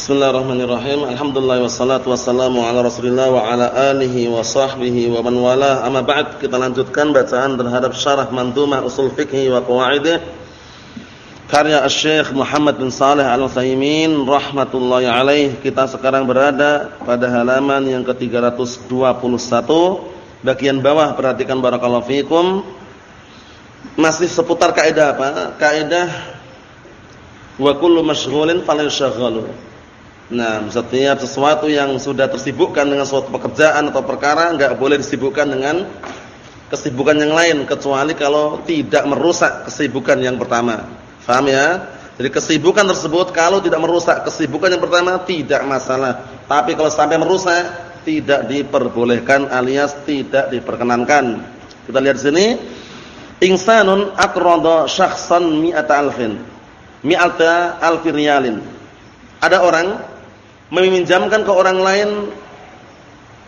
Bismillahirrahmanirrahim. Alhamdulillah wassalatu wassalamu ala Rasulillah wa ala alihi wa sahbihi wa man wala. Amma ba'd, kita lanjutkan bacaan terhadap syarah Mandhumah Ushul Fiqh wa Qawaidih karya Asy-Syaikh Muhammad bin Shalih Al-Utsaimin rahmatullahi alaih. Kita sekarang berada pada halaman yang ke-321 bagian bawah perhatikan barakallahu fikum. Masih seputar kaidah apa? Kaidah wa kullu masyghulin falyashghalu. Nah, setiap sesuatu yang sudah tersibukkan dengan suatu pekerjaan atau perkara enggak boleh disibukkan dengan kesibukan yang lain kecuali kalau tidak merusak kesibukan yang pertama. Faham ya? Jadi kesibukan tersebut kalau tidak merusak kesibukan yang pertama tidak masalah. Tapi kalau sampai merusak tidak diperbolehkan alias tidak diperkenankan. Kita lihat di sini. Insanun aqrada syakhsan mi'ata alfin. Mi'ata alfi Ada orang meminjamkan ke orang lain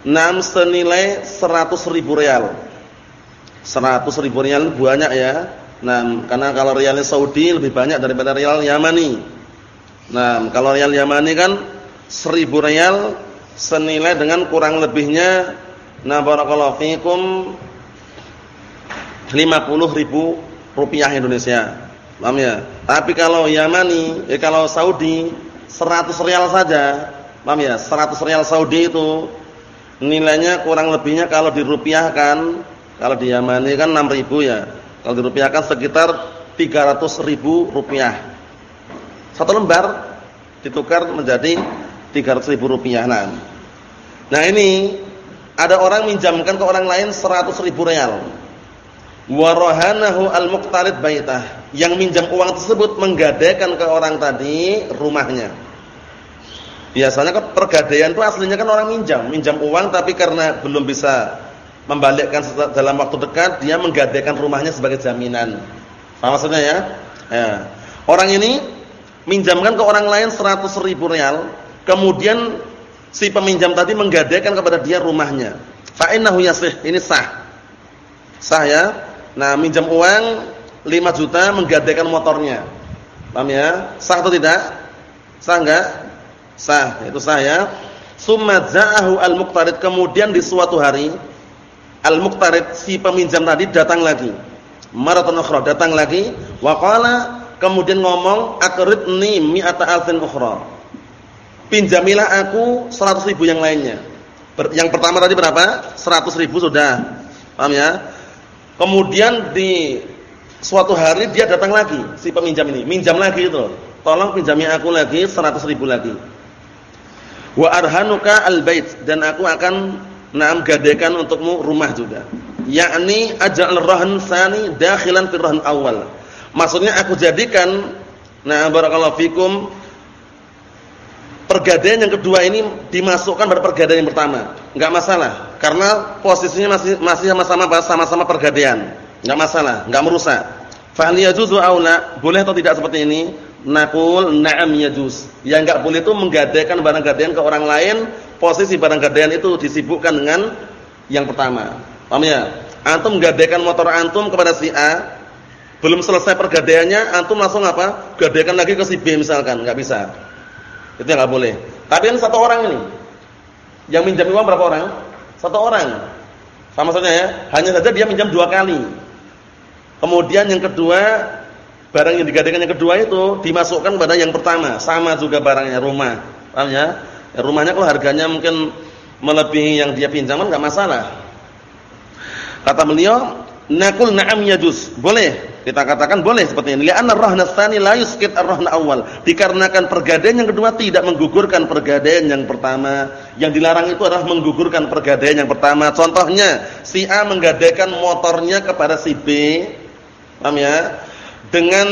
enam senilai seratus ribu real. Seratus ribu real banyak ya. Nah, karena kalau realnya Saudi lebih banyak daripada real Yamani. Nah, kalau real Yamani kan seribu real senilai dengan kurang lebihnya nah barakallahu fikum 50 ribu rupiah Indonesia. Paham ya? Tapi kalau Yamani, eh kalau Saudi 100 real saja. Paham ya? 100 real Saudi itu nilainya kurang lebihnya kalau dirupiahkan, kalau di Yamani kan 6000 ya. Kalau dirupiahkan sekitar 300 ribu rupiah. Satu lembar ditukar menjadi 300 ribu rupiah. Nah, nah ini ada orang minjamkan ke orang lain 100 ribu real. Warahanahu al-muqtarid baitah. Yang minjam uang tersebut menggadaikan ke orang tadi rumahnya. Biasanya kan pergadaian itu aslinya kan orang minjam, minjam uang tapi karena belum bisa membalikkan dalam waktu dekat, dia menggadaikan rumahnya sebagai jaminan. Paham maksudnya ya? ya. Orang ini minjamkan ke orang lain 100 ribu real, kemudian si peminjam tadi menggadaikan kepada dia rumahnya. Fa innahu yasih, ini sah. Sah ya? Nah, minjam uang 5 juta menggadaikan motornya. Paham ya? Sah atau tidak? Sah enggak? Sah, itu sah ya. Summa za'ahu al-muqtarid kemudian di suatu hari al-muqtarid si peminjam tadi datang lagi. Maratan ukhra datang lagi wa qala kemudian ngomong aqridni mi'ata alfin ukhra. Pinjamilah aku 100 ribu yang lainnya. Yang pertama tadi berapa? 100 ribu sudah. Paham ya? Kemudian di suatu hari dia datang lagi si peminjam ini, minjam lagi itu. Tolong pinjami aku lagi 100 ribu lagi. Wa arhanuka albait. Dan aku akan naam gadekan untukmu rumah juga. Yakni ajal rahn sani dakhilan fi rahn awal. Maksudnya aku jadikan nah barakallahu fikum pergadaian yang kedua ini dimasukkan pada pergadaian yang pertama. Enggak masalah karena posisinya masih masih sama-sama sama-sama pergadaian enggak masalah enggak merusak fa hal yajuzu aula boleh atau tidak seperti ini Nakul na'am yajuz. Yang enggak boleh itu menggadaikan barang gadaian ke orang lain, posisi barang gadaian itu disibukkan dengan yang pertama. Paham ya? Antum menggadaikan motor antum kepada si A, belum selesai pergadaiannya, antum langsung apa? Gadaikan lagi ke si B misalkan, enggak bisa. Itu enggak boleh. Tapi ini satu orang ini. Yang minjam uang berapa orang? Satu orang. Sama saja ya. Hanya saja dia minjam dua kali. Kemudian yang kedua barang yang digadaikan yang kedua itu dimasukkan pada yang pertama, sama juga barangnya rumah. Paham ya? ya rumahnya kalau harganya mungkin melebihi yang dia pinjaman enggak masalah. Kata beliau, "Naqul na'am yajuz." Boleh. Kita katakan boleh seperti ini. Li'anna ar-rahna tsani la yusqit ar-rahna awal. Dikarenakan pergadaian yang kedua tidak menggugurkan pergadaian yang pertama. Yang dilarang itu adalah menggugurkan pergadaian yang pertama. Contohnya, si A menggadaikan motornya kepada si B. Paham ya? dengan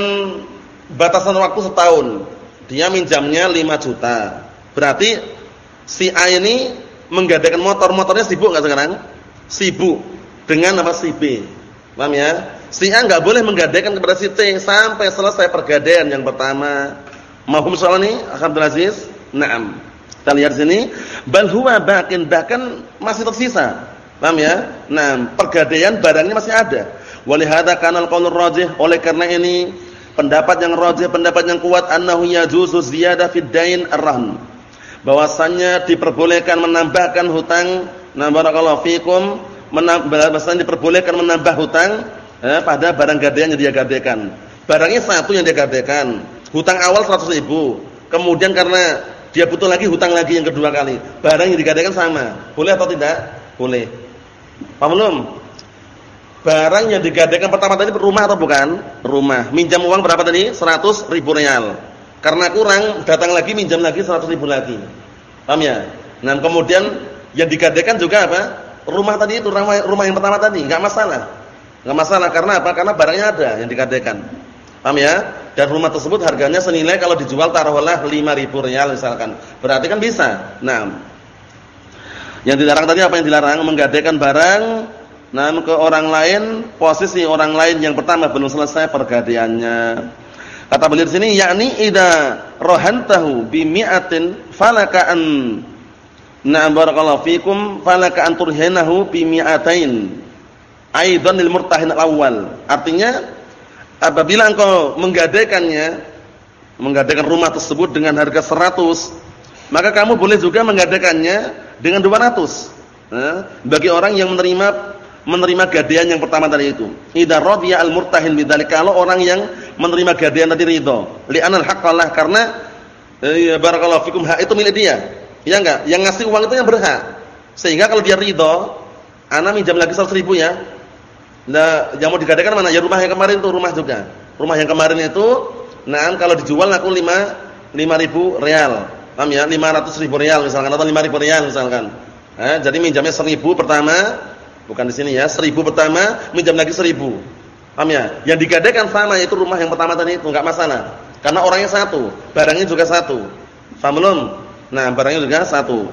batasan waktu setahun. Dia minjamnya 5 juta. Berarti si A ini menggadaikan motor, motornya sibuk enggak sekarang? Sibuk. Dengan apa si B? Paham ya? Si A enggak boleh menggadaikan kepada si C sampai selesai pergadaian yang pertama. Mahum soal ini, Abdul Aziz? Naam. Kita lihat sini, bal huwa baqin bahkan masih tersisa. Paham ya? Nah, pergadaian barangnya masih ada. Walihada kanal qaulur rajih oleh karena ini pendapat yang rajih, pendapat yang kuat annahu yajuzu ziyadah fid dain ar-rahn. Bahwasannya diperbolehkan menambahkan hutang, na barakallahu fikum, bahwasannya diperbolehkan menambah hutang eh, pada barang gadaian yang dia gadaikan. Barangnya satu yang dia gadaikan, hutang awal 100 ribu, kemudian karena dia butuh lagi hutang lagi yang kedua kali, barang yang digadaikan sama, boleh atau tidak? Boleh. Paham belum? Barang yang digadaikan pertama tadi rumah atau bukan? Rumah. Minjam uang berapa tadi? 100 ribu real. Karena kurang, datang lagi minjam lagi 100 ribu lagi. Paham ya? Nah, kemudian yang digadaikan juga apa? Rumah tadi itu, rumah, yang pertama tadi, enggak masalah. Enggak masalah karena apa? Karena barangnya ada yang digadaikan. Paham ya? Dan rumah tersebut harganya senilai kalau dijual taruhlah 5 ribu real misalkan. Berarti kan bisa. Nah, yang dilarang tadi apa yang dilarang? Menggadaikan barang Nah, ke orang lain, posisi orang lain yang pertama belum selesai pergadaiannya. Kata beliau di sini, yakni idza rohantahu bi mi'atin falaka an Na'am barakallahu fikum falaka an turhinahu bi mi'atain. Aidan lil murtahin al-awwal. Artinya apabila engkau menggadaikannya, menggadaikan rumah tersebut dengan harga 100, maka kamu boleh juga menggadaikannya dengan 200. Nah, bagi orang yang menerima menerima gadaian yang pertama tadi itu. Idza radiya al-murtahin bidzalika kalau orang yang menerima gadaian tadi ridho. Li'anal haqqallah karena eh, ya barakallahu fikum hak itu milik dia. Ya enggak? Yang ngasih uang itu yang berhak. Sehingga kalau dia ridho, ana minjam lagi 100 ribu ya. Nah, yang mau digadaikan mana? Ya rumah yang kemarin itu rumah juga. Rumah yang kemarin itu, nah kalau dijual aku 5 5000 real. Paham ya? 500 ribu real misalkan atau 5000 real misalkan. Eh, jadi minjamnya 1000 pertama, Bukan di sini ya. Seribu pertama, minjam lagi seribu. Paham ya? Yang digadaikan sama itu rumah yang pertama tadi itu enggak masalah. Karena orangnya satu, barangnya juga satu. Paham belum? Nah, barangnya juga satu.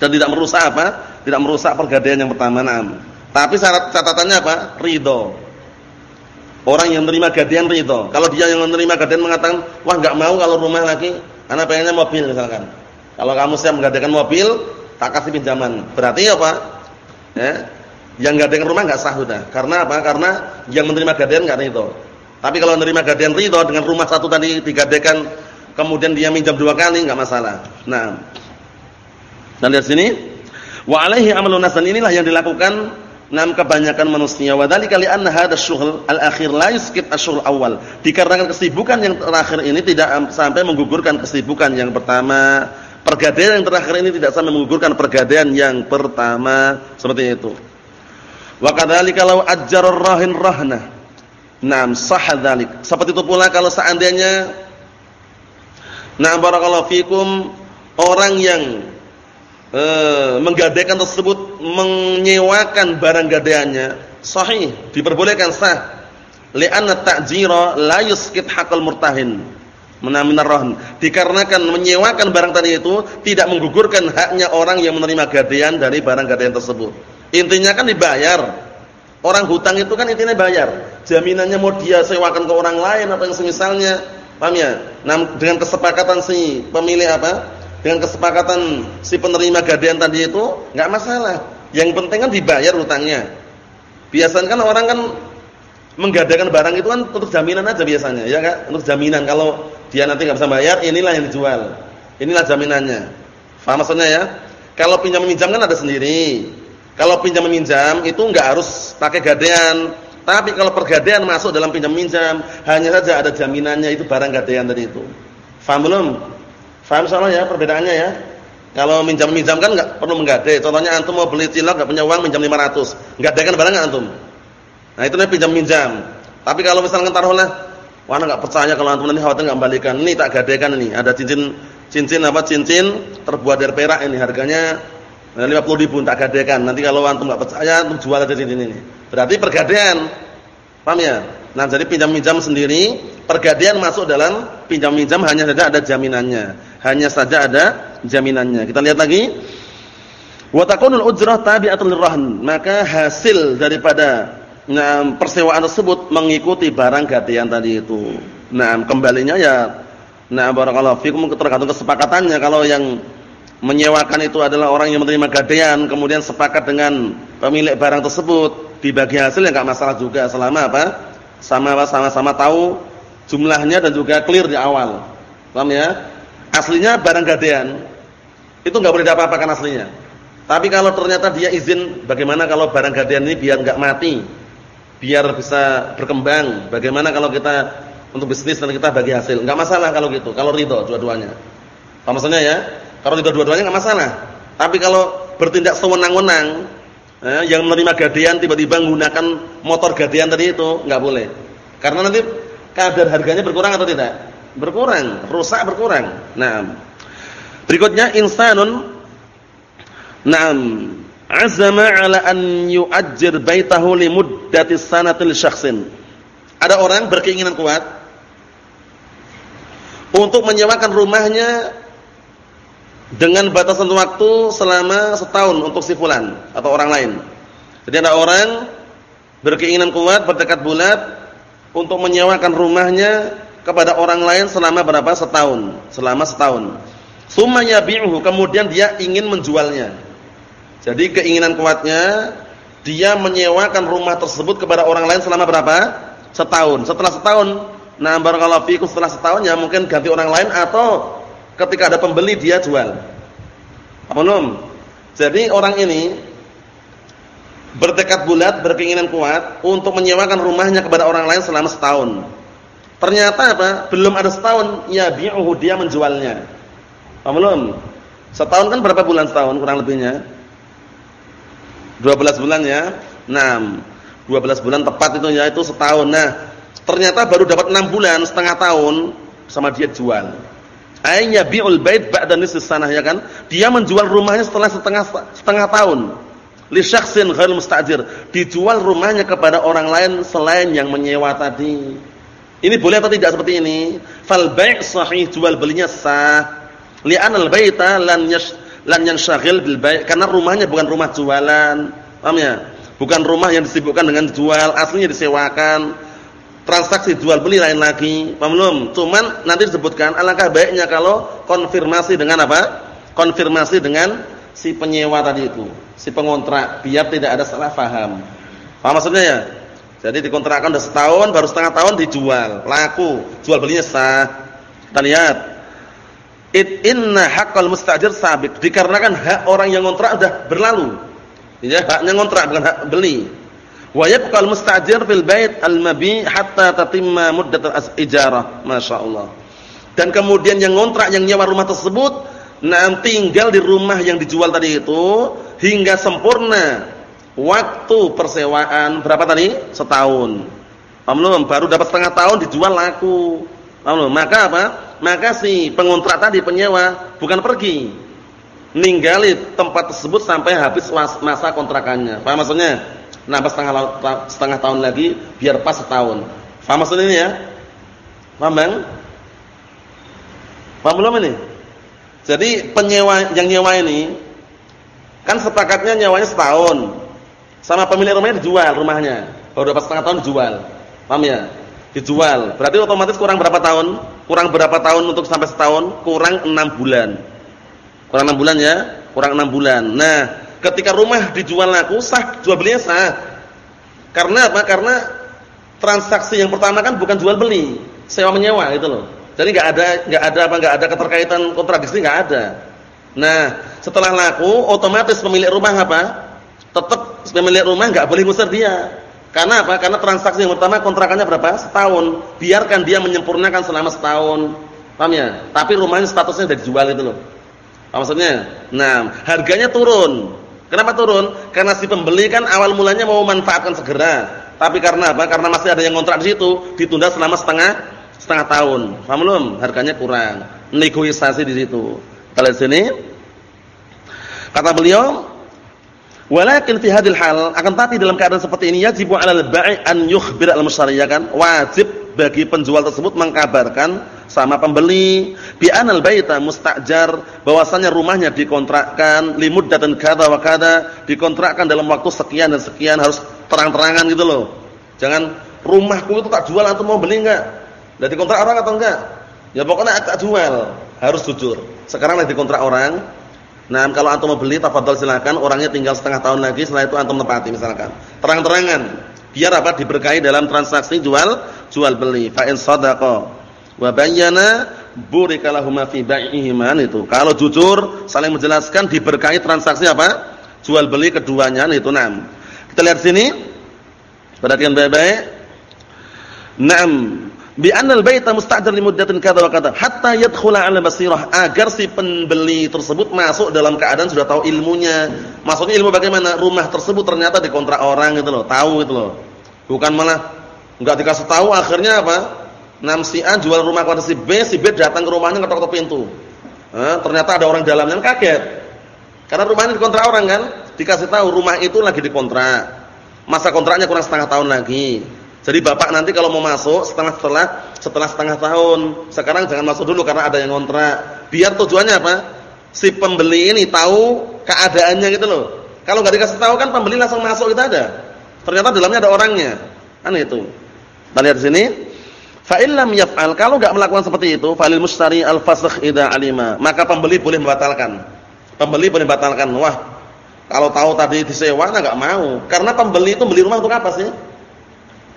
Dan tidak merusak apa? Tidak merusak pergadaian yang pertama. Nah, tapi syarat catatannya apa? Ridho. Orang yang menerima gadaian ridho. Kalau dia yang menerima gadaian mengatakan, "Wah, enggak mau kalau rumah lagi, anak pengennya mobil misalkan." Kalau kamu siap menggadaikan mobil, tak kasih pinjaman. Berarti apa? Ya, yang gadaian rumah enggak sah sudah. Karena apa? Karena yang menerima gadaian enggak ridho. Tapi kalau menerima gadaian ridho dengan rumah satu tadi digadaikan kemudian dia minjam dua kali enggak masalah. Nah. Dan lihat sini, wa alaihi amalun nas inilah yang dilakukan enam kebanyakan manusia. Wa dzalika li hadha syughl al-akhir la yuskit asyghul awal. Dikarenakan kesibukan yang terakhir ini tidak sampai menggugurkan kesibukan yang pertama. Pergadaian yang terakhir ini tidak sampai menggugurkan pergadaian yang pertama seperti itu. Wa kadzalika law ajjar rahin rahna. Naam sah dzalik. Seperti itu pula kalau seandainya Naam barakallahu fikum orang yang e, menggadaikan tersebut menyewakan barang gadaiannya sahih diperbolehkan sah li'anna ta'jira la yuskit haqqal murtahin menaminar rohn dikarenakan menyewakan barang tadi itu tidak menggugurkan haknya orang yang menerima gadaian dari barang gadaian tersebut Intinya kan dibayar. Orang hutang itu kan intinya bayar. Jaminannya mau dia sewakan ke orang lain apa yang semisalnya. Paham ya? Nah, dengan kesepakatan si pemilik apa? Dengan kesepakatan si penerima gadaian tadi itu enggak masalah. Yang penting kan dibayar hutangnya. Biasanya kan orang kan menggadaikan barang itu kan untuk jaminan aja biasanya, ya kan? Untuk jaminan kalau dia nanti enggak bisa bayar, inilah yang dijual. Inilah jaminannya. Paham maksudnya ya? Kalau pinjam minjam kan ada sendiri. Kalau pinjam minjam itu enggak harus pakai gadaian. Tapi kalau pergadaian masuk dalam pinjam minjam, hanya saja ada jaminannya itu barang gadaian tadi itu. Faham belum? Faham ya perbedaannya ya? Kalau minjam-minjam kan enggak perlu menggadai. Contohnya antum mau beli cilok enggak punya uang minjam 500. Gadaikan barang enggak antum? Nah, itu namanya pinjam minjam. Tapi kalau misalkan taruhlah Wah, enggak percaya kalau antum nanti khawatir enggak balikan. Ini tak gadaikan ini. Ada cincin cincin apa? Cincin terbuat dari perak ini harganya Nah, 50 ribu tak gadekan. Nanti kalau antum enggak percaya, antum jual aja di sini. Berarti pergadaian. Paham ya? Nah, jadi pinjam-minjam sendiri, pergadaian masuk dalam pinjam-minjam hanya saja ada jaminannya. Hanya saja ada jaminannya. Kita lihat lagi. Wa takunul ujrah tabi'atun lirrahn. Maka hasil daripada nah, persewaan tersebut mengikuti barang gadaian tadi itu. Nah, kembalinya ya nah barakallahu fikum tergantung kesepakatannya. Kalau yang menyewakan itu adalah orang yang menerima gadaian kemudian sepakat dengan pemilik barang tersebut dibagi hasil ya enggak masalah juga selama apa sama sama-sama tahu jumlahnya dan juga clear di awal. Paham ya? Aslinya barang gadean. Itu enggak boleh diapa-apakan aslinya. Tapi kalau ternyata dia izin bagaimana kalau barang gadean ini biar enggak mati? Biar bisa berkembang. Bagaimana kalau kita untuk bisnis dan kita bagi hasil? Enggak masalah kalau gitu. Kalau ridho dua-duanya. Paham maksudnya ya? Kalau ridho dua-duanya enggak masalah. Tapi kalau bertindak sewenang-wenang eh, yang menerima gadean tiba-tiba menggunakan motor gadean tadi itu enggak boleh. Karena nanti kadar harganya berkurang atau tidak? Berkurang, rusak berkurang. Nah, berikutnya insanun Naam, azama ala an yu'ajjir baitahu li muddati sanatil syakhsin. Ada orang berkeinginan kuat untuk menyewakan rumahnya dengan batasan waktu selama setahun untuk si fulan atau orang lain. Jadi ada orang berkeinginan kuat, bertekad bulat untuk menyewakan rumahnya kepada orang lain selama berapa? Setahun. Selama setahun. Summa yabi'uhu, kemudian dia ingin menjualnya. Jadi keinginan kuatnya dia menyewakan rumah tersebut kepada orang lain selama berapa? Setahun. Setelah setahun, nah barakallahu fikum setelah setahun ya mungkin ganti orang lain atau ketika ada pembeli dia jual. Apa belum? Jadi orang ini bertekad bulat, berkeinginan kuat untuk menyewakan rumahnya kepada orang lain selama setahun. Ternyata apa? Belum ada setahun, ya bi'uhu dia menjualnya. Paham belum? Setahun kan berapa bulan setahun kurang lebihnya? 12 bulan ya. 6. 12 bulan tepat itu ya itu setahun. Nah, ternyata baru dapat 6 bulan, setengah tahun sama dia jual. Ayya bi'ul bait ba'da nisfis sanah ya kan? Dia menjual rumahnya setelah setengah setengah tahun li syakhsin ghair mustajir, dijual rumahnya kepada orang lain selain yang menyewa tadi. Ini boleh atau tidak seperti ini? Fal bai' sahih, jual belinya sah. Li'an al-baita lan yash lan yanshagil bil bai' karena rumahnya bukan rumah jualan. Paham ya? Bukan rumah yang disibukkan dengan jual, aslinya disewakan. Transaksi jual beli lain lagi. Paham belum? Cuman nanti disebutkan alangkah baiknya kalau konfirmasi dengan apa? Konfirmasi dengan si penyewa tadi itu si pengontrak biar tidak ada salah faham. Paham maksudnya ya? Jadi dikontrakkan sudah setahun, baru setengah tahun dijual, laku, jual belinya sah. Kita lihat. It inna haqqal mustajir sabik. Dikarenakan hak orang yang ngontrak sudah berlalu. Ya, haknya ngontrak bukan hak beli. Wa yabqal mustajir fil bait al-mabi hatta tatimma muddat al-ijarah. Masyaallah. Dan kemudian yang ngontrak yang nyewa rumah tersebut nanti tinggal di rumah yang dijual tadi itu hingga sempurna waktu persewaan berapa tadi? Setahun. Paham Baru dapat setengah tahun dijual laku. Paham Maka apa? Maka si pengontrak tadi penyewa bukan pergi. Ninggali tempat tersebut sampai habis masa kontrakannya. Paham maksudnya? Nambah setengah setengah tahun lagi biar pas setahun. Paham maksudnya ini ya? Paham Bang? Paham belum ini? Jadi penyewa yang nyewa ini Kan sepakatnya nyawanya setahun. Sama pemilik rumahnya dijual rumahnya. Baru dapat setengah tahun dijual. Paham ya? Dijual. Berarti otomatis kurang berapa tahun? Kurang berapa tahun untuk sampai setahun? Kurang enam bulan. Kurang enam bulan ya? Kurang enam bulan. Nah, ketika rumah dijual laku sah, jual belinya sah. Karena apa? Karena transaksi yang pertama kan bukan jual beli, sewa menyewa gitu loh. Jadi enggak ada enggak ada apa enggak ada keterkaitan kontradiksi enggak ada. Nah, setelah laku otomatis pemilik rumah apa? Tetap pemilik rumah enggak boleh ngusir dia. Karena apa? Karena transaksi yang pertama kontrakannya berapa? Setahun. Biarkan dia menyempurnakan selama setahun. Paham ya? Tapi rumahnya statusnya sudah dijual itu loh. Apa maksudnya? Nah, harganya turun. Kenapa turun? Karena si pembeli kan awal mulanya mau manfaatkan segera. Tapi karena apa? Karena masih ada yang kontrak di situ, ditunda selama setengah setengah tahun. Paham belum? Harganya kurang. Negosiasi di situ. Kalau sini kata beliau, walakin fi hadil hal akan tapi dalam keadaan seperti ini yajibu 'alal bai' an yukhbir al-mushtari ya kan? Wajib bagi penjual tersebut mengkabarkan sama pembeli bi anal baita mustajar bahwasanya rumahnya dikontrakkan dan kadza wa kadza dikontrakkan dalam waktu sekian dan sekian harus terang-terangan gitu loh. Jangan rumahku itu tak jual antum mau beli enggak? Udah dikontrak orang atau enggak? Ya pokoknya tak jual, harus jujur. Sekarang lagi dikontrak orang. Nah, kalau antum mau beli, tafadhol silakan. Orangnya tinggal setengah tahun lagi, setelah itu antum tepati misalkan. Terang-terangan. Biar apa? Diberkahi dalam transaksi jual jual beli. Fa in sadaqa wa bayyana burika lahum fi bai'ihima itu. Kalau jujur saling menjelaskan diberkahi transaksi apa? Jual beli keduanya itu enam. Kita lihat sini. Perhatikan baik-baik. Naam bi anal baita musta'jar li muddatin kadza wa kadza hatta yadkhula 'ala basirah agar si pembeli tersebut masuk dalam keadaan sudah tahu ilmunya. Maksudnya ilmu bagaimana? Rumah tersebut ternyata dikontrak orang gitu loh, tahu gitu loh. Bukan malah enggak dikasih tahu akhirnya apa? Nam si A jual rumah kepada si B, si B datang ke rumahnya ngetok-ngetok pintu. Eh, ternyata ada orang dalamnya kaget. Karena rumahnya dikontrak orang kan, dikasih tahu rumah itu lagi dikontrak. Masa kontraknya kurang setengah tahun lagi jadi bapak nanti kalau mau masuk setelah setelah setelah setengah tahun, sekarang jangan masuk dulu karena ada yang kontrak. Biar tujuannya apa? Si pembeli ini tahu keadaannya gitu loh. Kalau nggak dikasih tahu kan pembeli langsung masuk kita ada. Ternyata dalamnya ada orangnya. Kan itu. Kita lihat di sini. Fa illam yaf'al kalau nggak melakukan seperti itu, falil mustari al-fasakh idza alima. Maka pembeli boleh membatalkan. Pembeli boleh membatalkan. Wah, kalau tahu tadi disewa enggak mau. Karena pembeli itu beli rumah untuk apa sih?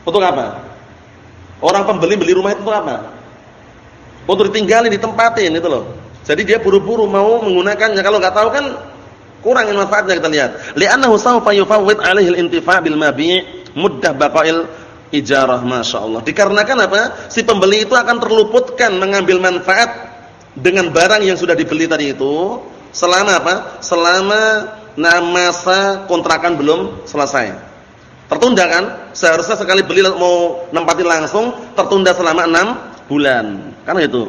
Untuk apa? Orang pembeli beli rumah itu untuk apa? Untuk ditinggalin, ditempatin itu loh. Jadi dia buru-buru mau menggunakannya. Kalau nggak tahu kan kurang manfaatnya kita lihat. Li'annahu sawfa yufawwid 'alaihi al-intifa' bil mabi' muddah baqa'il ijarah masyaallah. Dikarenakan apa? Si pembeli itu akan terluputkan mengambil manfaat dengan barang yang sudah dibeli tadi itu selama apa? Selama masa kontrakan belum selesai. Tertunda kan? Seharusnya sekali beli mau nempati langsung tertunda selama enam bulan. Kan itu.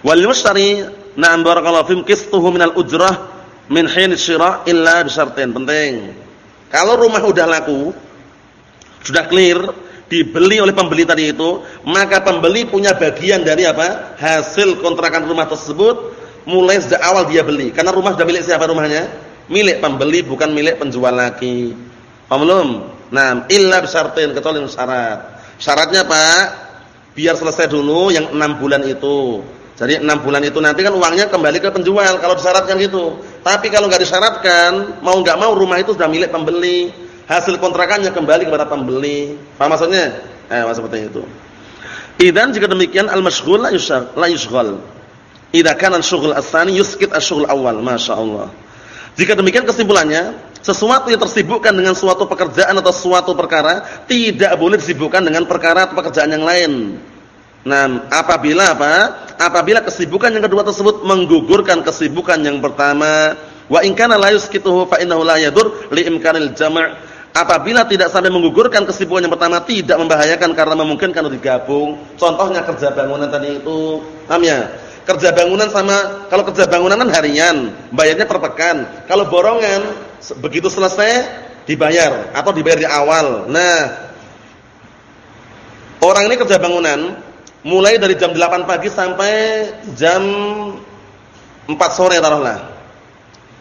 Wal mushtari na'am barakallahu fim qistuhu minal ujrah min hin syira' illa bisyartin. Penting. Kalau rumah udah laku, sudah clear, dibeli oleh pembeli tadi itu, maka pembeli punya bagian dari apa? Hasil kontrakan rumah tersebut mulai sejak awal dia beli. Karena rumah sudah milik siapa rumahnya? Milik pembeli bukan milik penjual lagi. Paham belum? Nah, illa bisyartin kecuali syarat. Syaratnya Pak, biar selesai dulu yang enam bulan itu. Jadi enam bulan itu nanti kan uangnya kembali ke penjual kalau disyaratkan gitu. Tapi kalau nggak disyaratkan, mau nggak mau rumah itu sudah milik pembeli. Hasil kontrakannya kembali kepada pembeli. Paham maksudnya? Eh, seperti itu. Idan jika demikian al-masyghul la yushghal. Idza kana al-syughul ats-tsani yuskit asy-syughul awal, masyaallah. Jika demikian kesimpulannya, sesuatu yang tersibukkan dengan suatu pekerjaan atau suatu perkara tidak boleh disibukkan dengan perkara atau pekerjaan yang lain. Nah, apabila apa? Apabila kesibukan yang kedua tersebut menggugurkan kesibukan yang pertama, wa in kana la yuskituhu fa innahu la yadur li imkanil jama'. Apabila tidak sampai menggugurkan kesibukan yang pertama tidak membahayakan karena memungkinkan untuk digabung. Contohnya kerja bangunan tadi itu, paham ya? Kerja bangunan sama kalau kerja bangunan kan harian, bayarnya per pekan. Kalau borongan begitu selesai dibayar atau dibayar di awal. Nah, orang ini kerja bangunan mulai dari jam 8 pagi sampai jam 4 sore taruhlah.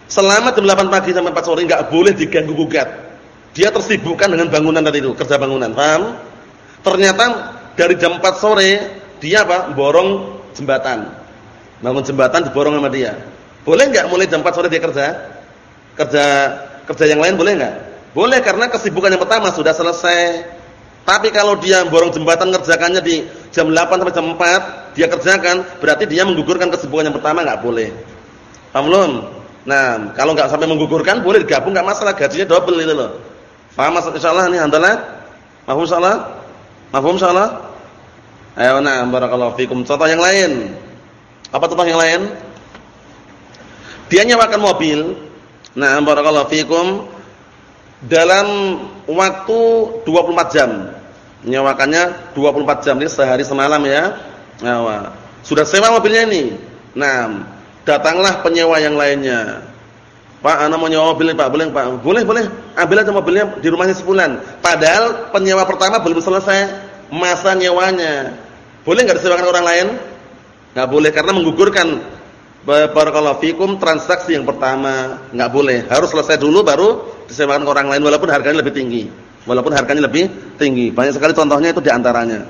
Selama jam 8 pagi sampai 4 sore enggak boleh diganggu gugat. Dia tersibukkan dengan bangunan tadi itu, kerja bangunan, paham? Ternyata dari jam 4 sore dia apa? Borong jembatan. Bangun jembatan diborong sama dia. Boleh enggak mulai jam 4 sore dia kerja? kerja kerja yang lain boleh enggak? Boleh karena kesibukan yang pertama sudah selesai. Tapi kalau dia borong jembatan ngerjakannya di jam 8 sampai jam 4, dia kerjakan, berarti dia menggugurkan kesibukan yang pertama enggak boleh. Paham belum? Nah, kalau enggak sampai menggugurkan boleh digabung enggak masalah, gajinya double itu loh. Paham maksud insyaallah ini handalah? Mahfum insyaallah? Mahfum insyaallah? Ayo nah, barakallahu fikum. Contoh yang lain. Apa contoh yang lain? Dia nyewakan mobil, Nah, barakallahu fikum dalam waktu 24 jam. Menyewakannya 24 jam ini sehari semalam ya. Nah, sudah sewa mobilnya ini. Nah, datanglah penyewa yang lainnya. Pak, ana mau nyewa mobil Pak, boleh Pak? Boleh, boleh. Ambil aja mobilnya di rumahnya sebulan. Padahal penyewa pertama belum selesai masa nyewanya. Boleh enggak disewakan orang lain? Enggak boleh karena menggugurkan Barakallahu fikum transaksi yang pertama enggak boleh, harus selesai dulu baru disewakan ke orang lain walaupun harganya lebih tinggi. Walaupun harganya lebih tinggi. Banyak sekali contohnya itu di antaranya.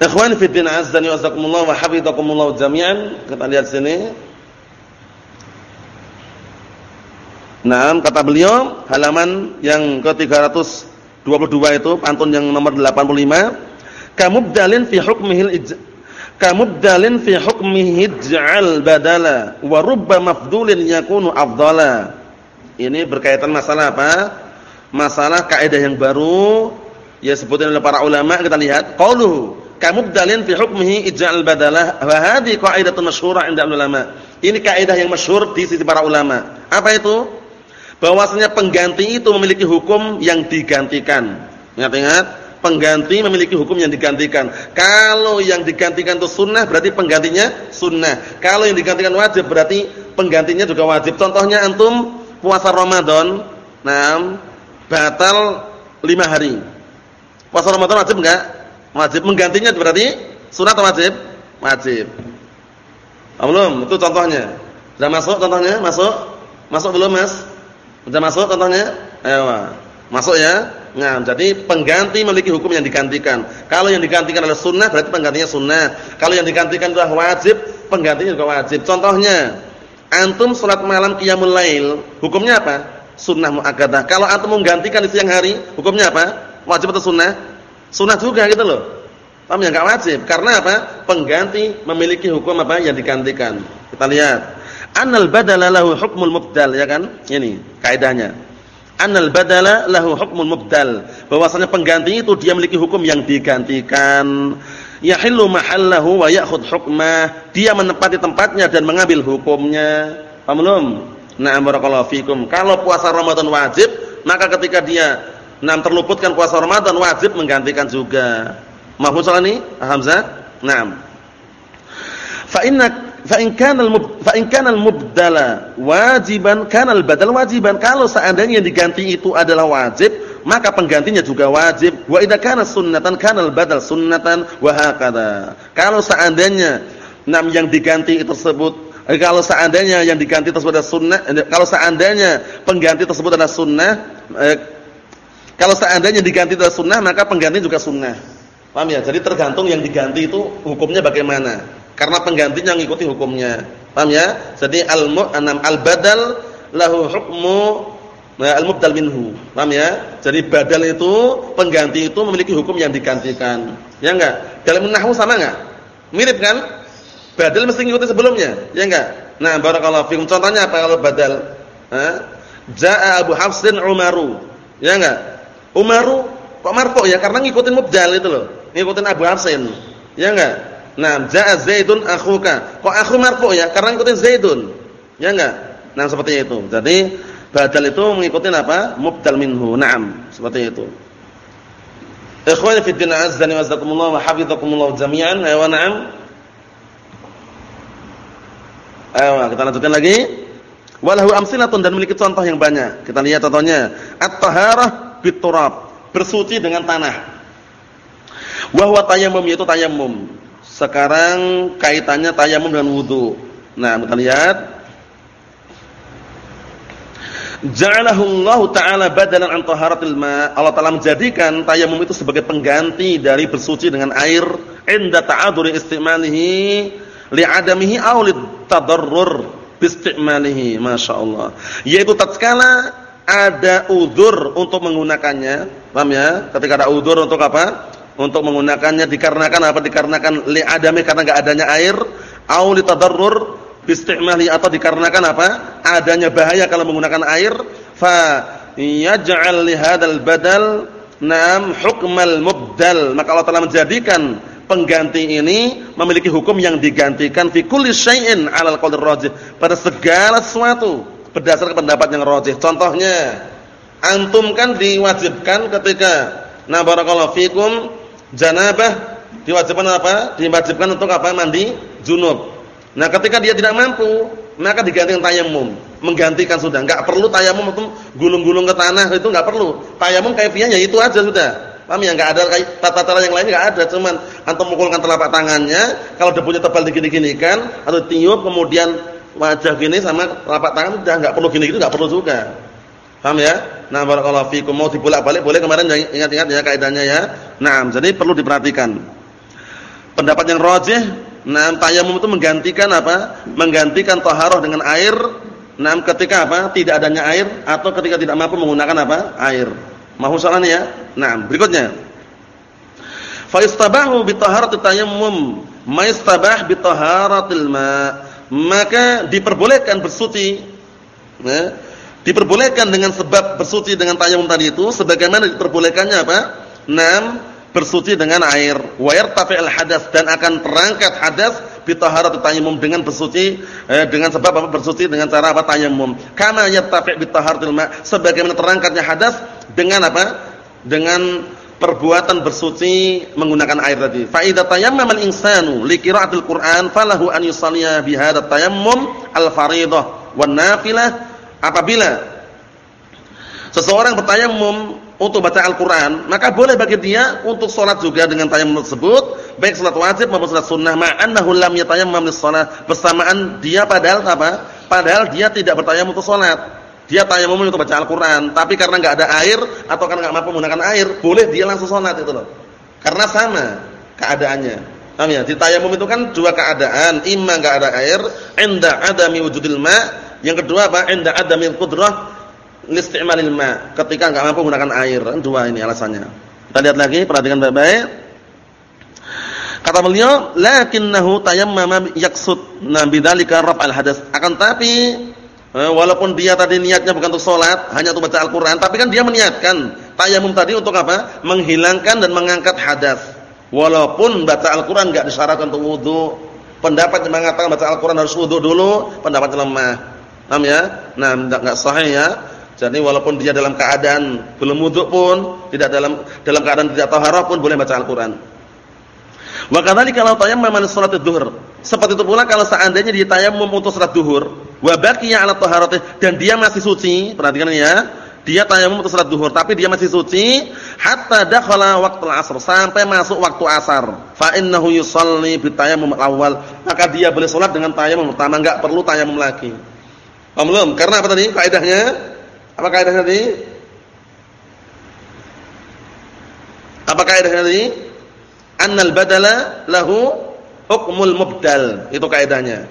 Ikhwan fi din azza wa jazakumullah wa hafizakumullah jami'an. Kita lihat sini. Nah, kata beliau halaman yang ke-300 22 itu pantun yang nomor 85. Kamubdalin fi hukmihil ij kamubdalin fi hukmihi ij'al badala wa rubba mafdulin yakunu afdala. Ini berkaitan masalah apa? Masalah kaidah yang baru ya sebutin oleh para ulama kita lihat qauluhu kamubdalin fi hukmihi ij'al badalah wa hadhihi qaidatun masyhurah 'inda ulama. Ini kaidah yang masyhur di sisi para ulama. Apa itu? Bahwasanya pengganti itu memiliki hukum yang digantikan. Ingat-ingat, pengganti memiliki hukum yang digantikan. Kalau yang digantikan itu sunnah berarti penggantinya sunnah. Kalau yang digantikan wajib berarti penggantinya juga wajib. Contohnya antum puasa Ramadan, nah batal lima hari. Puasa Ramadan wajib enggak? Wajib. Menggantinya berarti sunnah atau wajib? Wajib. Oh, belum? Itu contohnya. Sudah masuk contohnya? Masuk? Masuk belum, Mas? Sudah masuk contohnya? Ayo. Masuk ya? Nah, jadi pengganti memiliki hukum yang digantikan. Kalau yang digantikan adalah sunnah, berarti penggantinya sunnah. Kalau yang digantikan adalah wajib, penggantinya juga wajib. Contohnya, antum sholat malam qiyamul lail, hukumnya apa? Sunnah muakkadah. Kalau antum menggantikan di siang hari, hukumnya apa? Wajib atau sunnah? Sunnah juga gitu loh. Paham ya enggak wajib. Karena apa? Pengganti memiliki hukum apa yang digantikan. Kita lihat. Annal badala lahu hukmul mubdal ya kan? Ini kaidahnya. Annal badala lahu hukmul mubdal. Bahwasanya pengganti itu dia memiliki hukum yang digantikan. Yahillu mahallahu wa ya'khudh hukmah. Dia menempati tempatnya dan mengambil hukumnya. Paham belum? Na'am barakallahu fikum. Kalau puasa Ramadan wajib, maka ketika dia nam terluputkan puasa Ramadan wajib menggantikan juga. Mahfuz ini? Hamzah? Naam. Fa inna fa in kana al fa in kana al-mubdala wajiban kana al-badal wajiban. Kalau seandainya yang diganti itu adalah wajib, maka penggantinya juga wajib. Wa idza kana sunnatan kana al-badal sunnatan wa hakadha. Kalau seandainya nam yang diganti tersebut eh, kalau seandainya yang diganti tersebut adalah sunnah, eh, kalau seandainya pengganti tersebut adalah sunnah, eh, kalau seandainya diganti adalah sunnah, maka pengganti juga sunnah. Paham ya? Jadi tergantung yang diganti itu hukumnya bagaimana. Karena penggantinya mengikuti hukumnya. Paham ya? Jadi al-mu'anam al-badal lahu hukmu ya, al-mubdal minhu. Paham ya? Jadi badal itu pengganti itu memiliki hukum yang digantikan. Ya enggak? Dalam nahwu sama enggak? Mirip kan? Badal mesti mengikuti sebelumnya. Ya enggak? Nah, barakallahu fikum. Contohnya apa kalau badal? Ha? Ja'a Abu Hafsin Umaru. Ya enggak? Umaru kok marfu ya? Karena ngikutin mubdal itu loh ngikutin Abu Hafsin. Ya enggak? Nah, jaa Zaidun akhuka. Kok akhu marfu ya? Karena ngikutin Zaidun. Ya enggak? Nah, seperti itu. Jadi badal itu mengikuti apa? Mubdal minhu. Naam, seperti itu. Ikhwani fi din azzani wa jazakumullah wa hafizakumullah jami'an. Ayo na'am. Ayo, kita lanjutkan lagi. Walahu amsilatun dan memiliki contoh yang banyak. Kita lihat contohnya. At-taharah biturab. Bersuci dengan tanah. Wahwa tayamum yaitu tayamum. Sekarang kaitannya tayamum dengan wudu. Nah, kita lihat. Ja'alahu Allah Ta'ala badalan an taharatil ma. Allah Ta'ala menjadikan tayamum itu sebagai pengganti dari bersuci dengan air inda ta'adzuri istimalihi li'adamihi aw litadarrur bistimalihi. Masyaallah. Yaitu tatkala ada udzur untuk menggunakannya. Paham ya? Ketika ada udzur untuk apa? Untuk menggunakannya dikarenakan apa? Dikarenakan li'adami karena enggak adanya air, au litadarrur bistimali atau dikarenakan apa? Adanya bahaya kalau menggunakan air, fa yaj'al li hadzal badal nam hukmal mubdal. Maka Allah telah menjadikan pengganti ini memiliki hukum yang digantikan fi kulli syai'in 'alal qaul rajih pada segala sesuatu berdasarkan pendapat yang rajih. Contohnya, antum kan diwajibkan ketika na barakallahu fikum janabah diwajibkan apa? Diwajibkan untuk apa? Mandi junub. Nah, ketika dia tidak mampu, maka diganti dengan tayamum. Menggantikan sudah, enggak perlu tayamum untuk gulung-gulung ke tanah itu enggak perlu. Tayamum kaifiahnya itu aja sudah. Paham ya? Enggak ada tata cara yang lain enggak ada, cuman antum mukulkan telapak tangannya, kalau debunya tebal digini-gini kan atau tiup kemudian wajah gini sama telapak tangan sudah enggak perlu gini-gitu enggak perlu juga. Paham ya? Nah, barakallahu fikum. Mau dibolak-balik boleh kemarin ingat-ingat ya kaidahnya ya. Nah, jadi perlu diperhatikan. Pendapat yang rajih, nah tayamum itu menggantikan apa? Menggantikan taharah dengan air. Nah, ketika apa? Tidak adanya air atau ketika tidak mampu menggunakan apa? Air. Mahu soalan ya? Nah, berikutnya. Fa istabahu bi taharati tayammum, ma istabah bi taharatil ma. Maka diperbolehkan bersuci ya, diperbolehkan dengan sebab bersuci dengan tayamum tadi itu sebagaimana diperbolehkannya apa? 6 bersuci dengan air. Wa yartafi'ul hadas dan akan terangkat hadas bi taharat tayammum dengan bersuci eh, dengan sebab apa bersuci dengan cara apa tayammum. Kama yartafi' bi taharatil ma sebagaimana terangkatnya hadas dengan apa? Dengan perbuatan bersuci menggunakan air tadi. Fa idza tayammama al-insanu li qira'atil Qur'an falahu an yusalliya bi hadzal tayammum al-fardhah wan nafilah apabila seseorang bertayamum untuk baca Al-Qur'an, maka boleh bagi dia untuk salat juga dengan tayamum tersebut, baik salat wajib maupun salat sunnah, ma'annahu lam yatayammam lis-shalah, bersamaan dia padahal apa? Padahal dia tidak bertayamum untuk salat. Dia tayamum untuk baca Al-Qur'an, tapi karena enggak ada air atau karena enggak mampu menggunakan air, boleh dia langsung salat itu loh. Karena sama keadaannya. Paham ya? Di itu kan dua keadaan, imma enggak ada air, inda adami wujudil ma' Yang kedua apa? Inda adamil qudrah listi'malil ma. Ketika enggak mampu menggunakan air. Dua ini alasannya. Kita lihat lagi, perhatikan baik-baik. Kata beliau, lakinnahu tayammama yaqsud na bidzalika raf'al hadas. Akan tapi eh, walaupun dia tadi niatnya bukan untuk salat, hanya untuk baca Al-Qur'an, tapi kan dia meniatkan tayamum tadi untuk apa? Menghilangkan dan mengangkat hadas. Walaupun baca Al-Qur'an enggak disyaratkan untuk wudu. Pendapat yang mengatakan baca Al-Qur'an harus wudu dulu, pendapat lemah. Paham ya? Nah, enggak sahih ya. Jadi walaupun dia dalam keadaan belum wudu pun, tidak dalam dalam keadaan tidak taharah pun boleh baca Al-Qur'an. Wa kadzalika law tayammama li salat dzuhur. Seperti itu pula kalau seandainya dia tayammum untuk salat zuhur, wa baqiya 'ala taharati dan dia masih suci, perhatikan ya. Dia tayammum untuk salat zuhur tapi dia masih suci hatta dakhala waqtul asr sampai masuk waktu asar. Fa innahu yusalli bi tayammum awal. Maka dia boleh salat dengan tayammum pertama, enggak perlu tayammum lagi. Paham belum? Karena apa tadi kaidahnya? Apa kaidahnya tadi? Apa kaidahnya tadi? Annal badala lahu hukmul mubdal. Itu kaidahnya.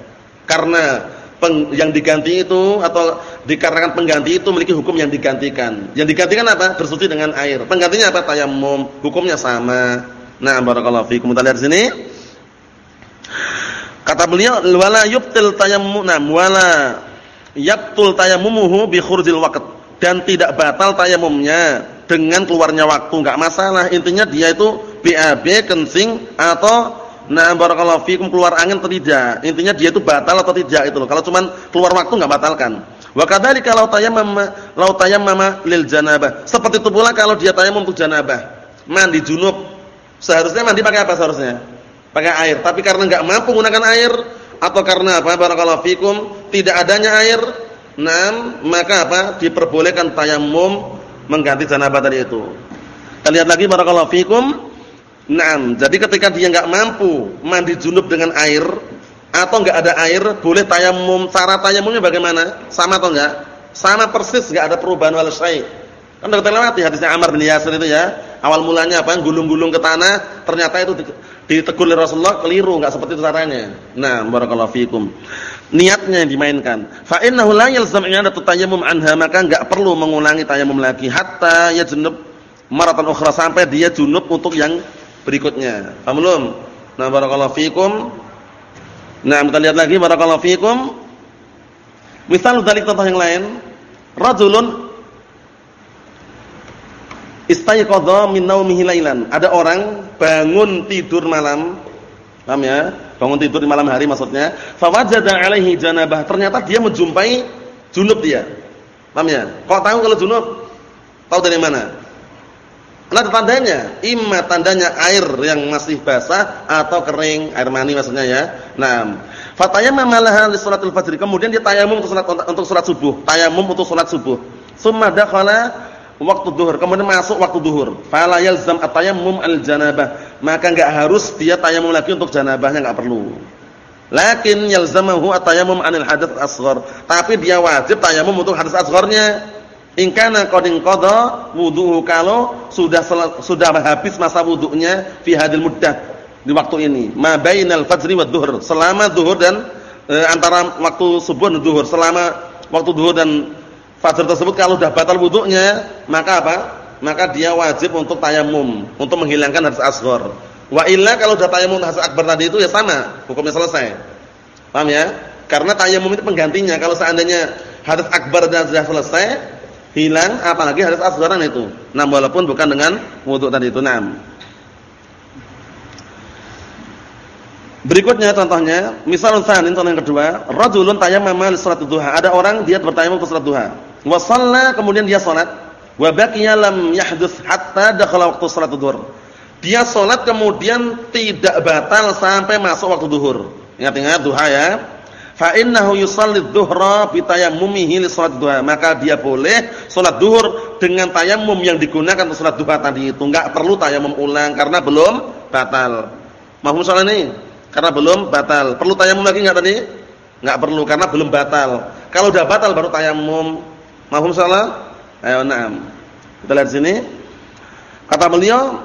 Karena peng, yang diganti itu atau dikarenakan pengganti itu memiliki hukum yang digantikan. Yang digantikan apa? Bersuci dengan air. Penggantinya apa? Tayammum. Hukumnya sama. Nah, barakallahu fiikum. Kita lihat sini. Kata beliau, wala yubtil tayammum, nah, wala yaktul tayamumuhu bi khurjil waqt. Dan tidak batal tayamumnya dengan keluarnya waktu. Enggak masalah. Intinya dia itu BAB kencing atau nah barakallahu fikum keluar angin atau tidak. Intinya dia itu batal atau tidak itu loh. Kalau cuman keluar waktu enggak batalkan. Wa kadzalika law tayammama law tayammama lil janabah. Seperti itu pula kalau dia tayamum untuk janabah. Mandi junub. Seharusnya mandi pakai apa seharusnya? Pakai air. Tapi karena enggak mampu menggunakan air atau karena apa? Barakallahu fikum tidak adanya air. Nam maka apa? Diperbolehkan tayamum mengganti janabah tadi itu. Kita lihat lagi barakallahu fikum. Nam jadi ketika dia enggak mampu mandi junub dengan air atau enggak ada air boleh tayamum cara tayamumnya bagaimana? Sama atau enggak sama persis enggak ada perubahan wal kan kita lewati hadisnya Ammar bin Yasir itu ya awal mulanya apa gulung-gulung ke tanah ternyata itu ditegur oleh Rasulullah keliru enggak seperti itu caranya. Nah, barakallahu fikum. Niatnya yang dimainkan. Fa innahu la yalzam i'adatu tayammum anha, maka enggak perlu mengulangi tayamum lagi hatta yajnub maratan ukhra sampai dia junub untuk yang berikutnya. Paham belum? Nah, barakallahu fikum. Nah, kita lihat lagi barakallahu fikum. Misal dari contoh yang lain, rajulun istayqadha min naumihi lailan. Ada orang bangun tidur malam. Paham ya? Bangun tidur di malam hari maksudnya. Fawajada alaihi janabah. Ternyata dia menjumpai junub dia. Paham ya? Kok tahu kalau junub? Tahu dari mana? Ada tandanya, imma tandanya air yang masih basah atau kering, air mani maksudnya ya. Nah, fatayammama laha li salatul fajr. Kemudian dia tayamum untuk salat untuk salat subuh, tayamum untuk salat subuh. Summa dakhala waktu duhur, kemudian masuk waktu duhur. Fala yalzam at-tayammum al-janabah. Maka enggak harus dia tayamum lagi untuk janabahnya enggak perlu. Lakin yalzamahu at-tayammum anil hadats asghar. Tapi dia wajib tayamum untuk hadas asgharnya. In kana qad qada wudu'u kalau sudah sudah habis masa wudunya fi hadil muddah di waktu ini. Ma bainal fajri wad duhur. Selama duhur dan e, antara waktu subuh dan duhur, selama waktu duhur dan Fajar tersebut kalau sudah batal wuduknya, maka apa? maka dia wajib untuk tayamum untuk menghilangkan hadas asghar. Wa illa kalau sudah tayamum hadas akbar tadi itu ya sama, hukumnya selesai. Paham ya? Karena tayamum itu penggantinya. Kalau seandainya hadas akbar sudah selesai, hilang apalagi hadas asgharan itu. Nah, walaupun bukan dengan wudu tadi itu. Naam. Berikutnya contohnya, misal tsanin contoh yang kedua, rajulun tayammama li salat duha. Ada orang dia bertayamum untuk salat duha. Wa kemudian dia salat, wa baqiya lam yahdus hatta dakhala waktu salat duhur. Dia salat kemudian tidak batal sampai masuk waktu duhur. Ingat-ingat duha ya. Fa innahu yusalli dhuhra bi tayammumihi li salat duha. Maka dia boleh salat duhur dengan tayammum yang digunakan untuk salat duha tadi itu. Enggak perlu tayammum ulang karena belum batal. Mahum soal ini? Karena belum batal. Perlu tayamum lagi enggak tadi? Enggak perlu karena belum batal. Kalau sudah batal baru tayamum. Mahum salah? Ayo na'am. Kita lihat sini. Kata beliau,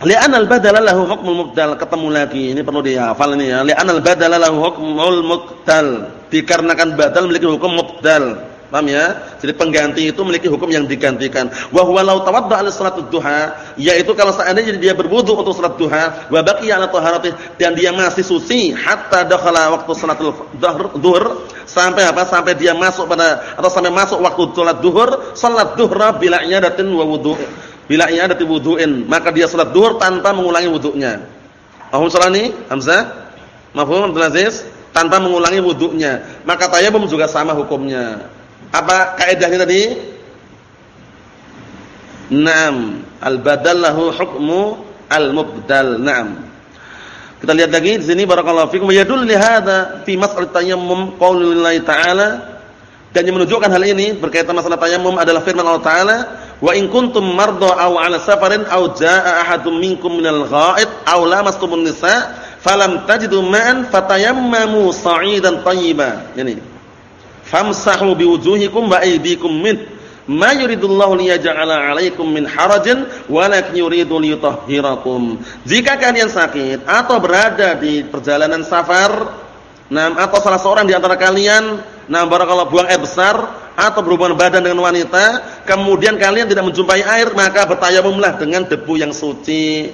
Li'an al-badala lahu hukmul mubdal. Ketemu lagi. Ini perlu dihafal ini ya. Li'an al-badala lahu hukmul mubdal. Dikarenakan badal memiliki hukum mubdal. Paham ya? Jadi pengganti itu memiliki hukum yang digantikan. Wa huwa law tawadda ala salatul duha, yaitu kalau seandainya dia berwudu untuk salat duha, wa baqiya ala taharatih dan dia masih suci hatta dakhala waktu salatul dhuhr, sampai apa? Sampai dia masuk pada atau sampai masuk waktu salat duhur, salat duhra bila i'adatin wa wudu. Bila i'adati wudu'in, maka dia salat duhur tanpa mengulangi wudunya. Paham salat ini? Hamzah? Mafhum Abdul Aziz? Tanpa mengulangi wudunya. Maka tayamum juga sama hukumnya. Apa kaidahnya tadi? Naam, al-badal lahu hukmu al-mubdal. Naam. Kita lihat lagi di sini barakallahu fikum yadul li hadza fi mas'al tayammum qaulillahi ta'ala dan yang menunjukkan hal ini berkaitan masalah tayammum adalah firman Allah Ta'ala wa in kuntum marda aw 'ala safarin aw jaa'a ahadum minkum minal gha'id aw lamastumun nisa falam tajidu ma'an fatayammamu sa'idan thayyiban ini famsahu biwujuhikum wa aydikum min ma yuridullahu liyaj'ala 'alaikum min harajin walakin yuridu liyutahhirakum. Jika kalian sakit atau berada di perjalanan safar nah atau salah seorang di antara kalian nah barakallahu buang air besar atau berhubungan badan dengan wanita kemudian kalian tidak menjumpai air maka bertayamumlah dengan debu yang suci.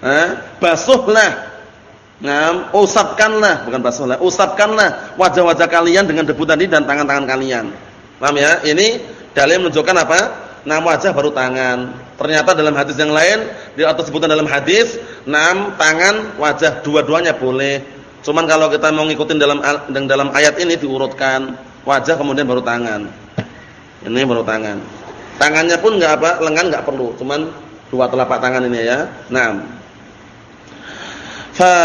Eh, basuhlah Nah, usapkanlah, bukan basuhlah, usapkanlah wajah-wajah kalian dengan debu tadi dan tangan-tangan kalian. Paham ya? Ini dalil menunjukkan apa? Nah, wajah baru tangan. Ternyata dalam hadis yang lain, di atas sebutan dalam hadis, enam tangan, wajah dua-duanya boleh. Cuman kalau kita mau ngikutin dalam dalam ayat ini diurutkan, wajah kemudian baru tangan. Ini baru tangan. Tangannya pun enggak apa, lengan enggak perlu, cuman dua telapak tangan ini ya. Nah, Fa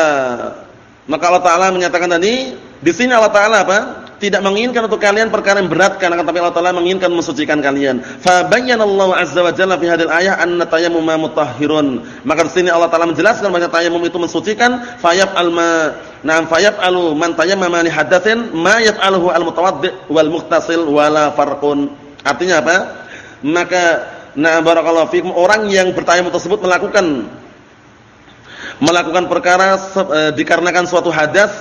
maka Allah Taala menyatakan tadi di sini Allah Taala apa? Tidak menginginkan untuk kalian perkara yang berat karena tapi Allah Taala menginginkan mensucikan kalian. Fa Allah azza wa jalla fi hadil ayah anna tayammuma mutahhirun. Maka di sini Allah Taala menjelaskan bahwa tayammum itu mensucikan, fayaf alma Naam alu man tayammama li hadatsin ma yaf'aluhu al-mutawaddi wal mughtasil wala farqun. Artinya apa? Maka na barakallahu fikum orang yang bertayamum tersebut melakukan melakukan perkara e, dikarenakan suatu hadas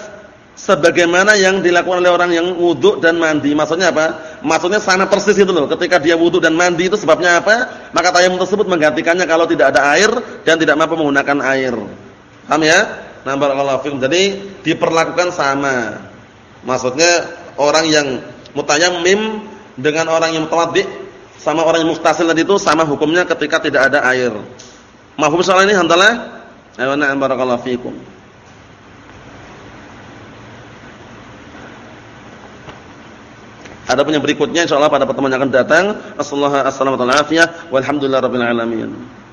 sebagaimana yang dilakukan oleh orang yang wudhu dan mandi. Maksudnya apa? Maksudnya sama persis itu loh. Ketika dia wudhu dan mandi itu sebabnya apa? Maka tayamum tersebut menggantikannya kalau tidak ada air dan tidak mampu menggunakan air. Paham ya? Nah, barakallahu fikum. Jadi diperlakukan sama. Maksudnya orang yang mutayammim dengan orang yang mutawaddi sama orang yang mustasil tadi itu sama hukumnya ketika tidak ada air. Mahfum soal ini hantalah Ayo na'am barakallahu fikum. Ada pun yang berikutnya insyaallah pada pertemuan yang akan datang. Assalamualaikum warahmatullahi wabarakatuh. Walhamdulillahirabbil alamin.